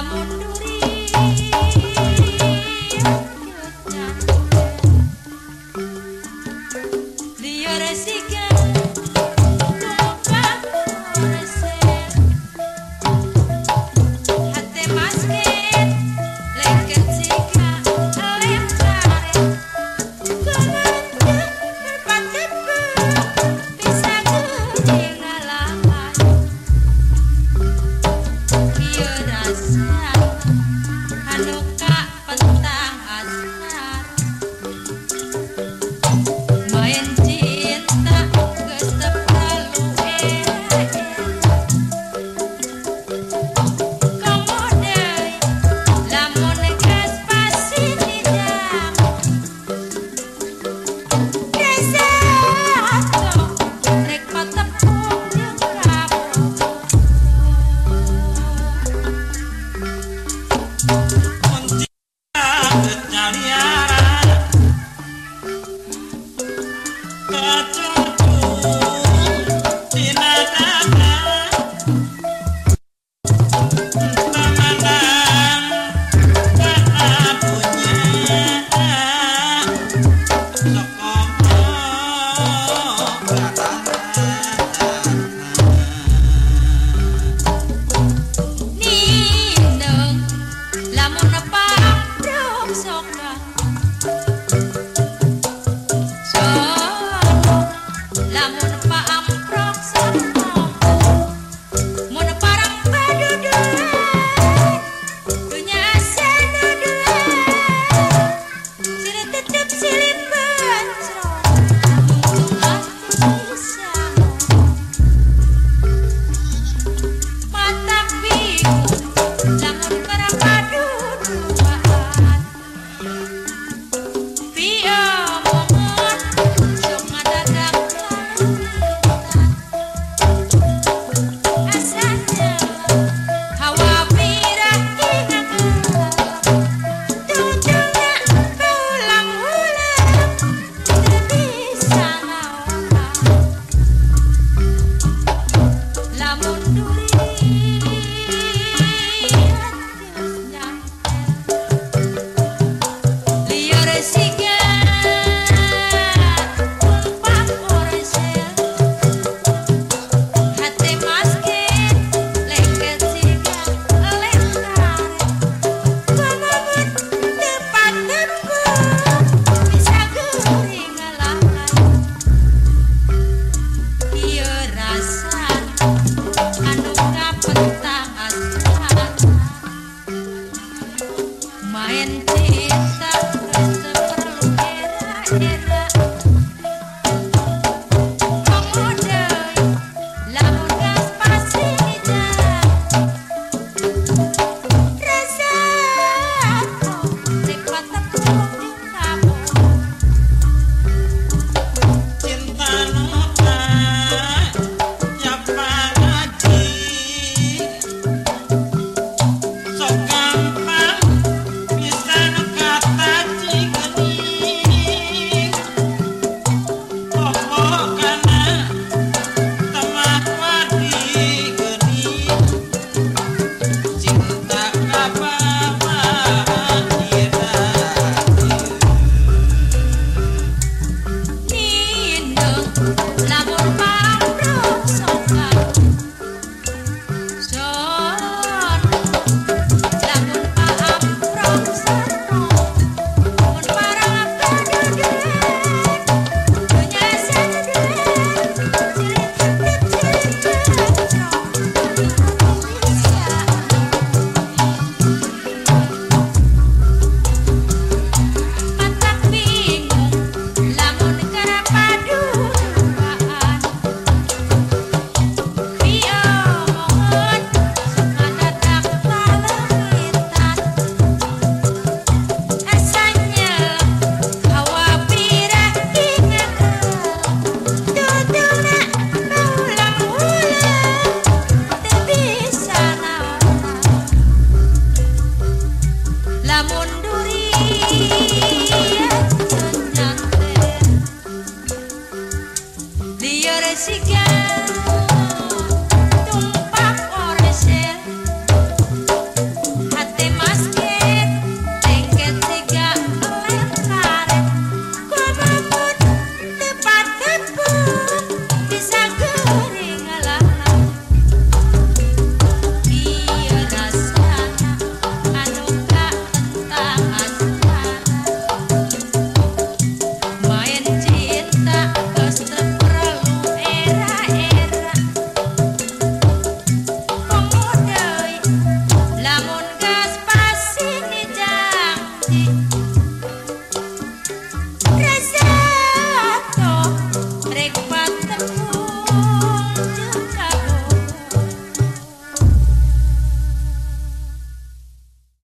Amor Nuria. and